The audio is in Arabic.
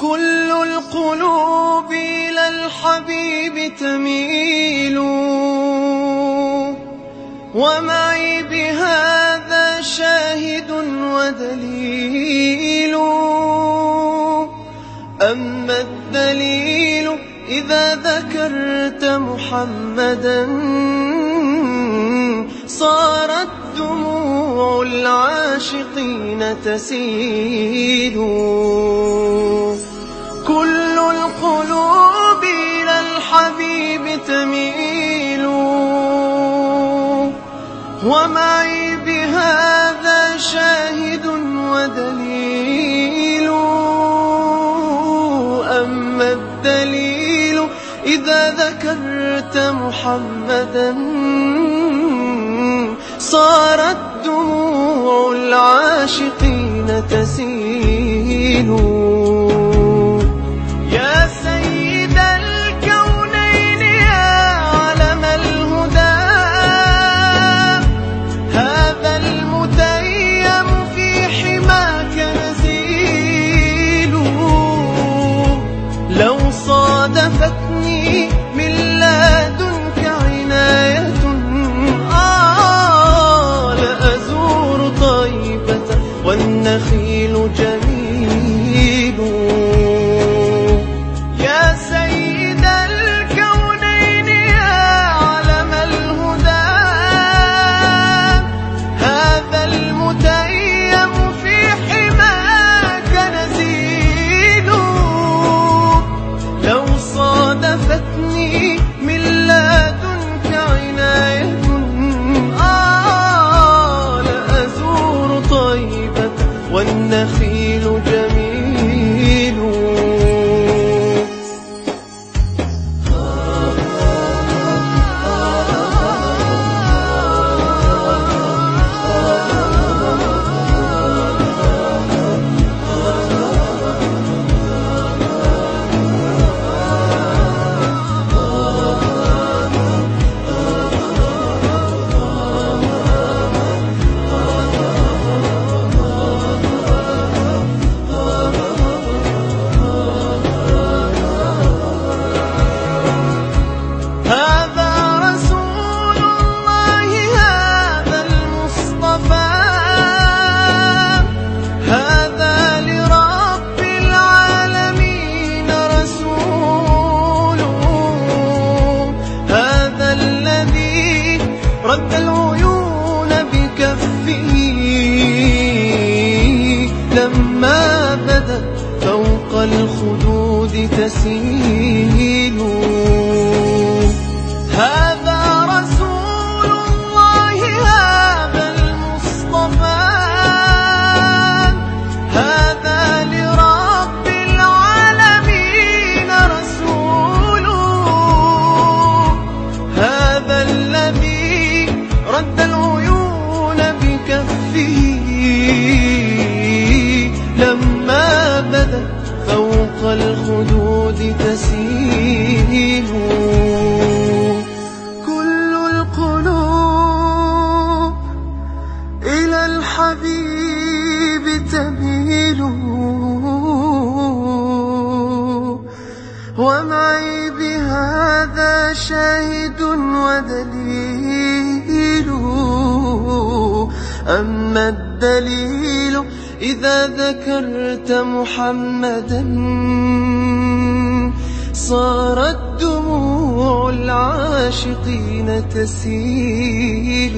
كل القلوب إلى الحبيب تميل. ومعي بهذا شاهد ودليل. أما الدليل إذا ذكرت محمدا صارت دموع العاشقين تسيل. ومعي بهذا شاهد ودليل. أما الدليل إذا ذكرت محمدا صارت دموع العاشقين تسيل. والنخيل رد العيون بكفه. لما بدا فوق الخدود تسيل رد العيون بكفه لما بدا فوق الخدود تسيل. كل القلوب إلى الحبيب تميل. ومعي بهذا شاهد ودليل. أما الدليل إذا ذكرت محمدا صارت دموع العاشقين تسيل.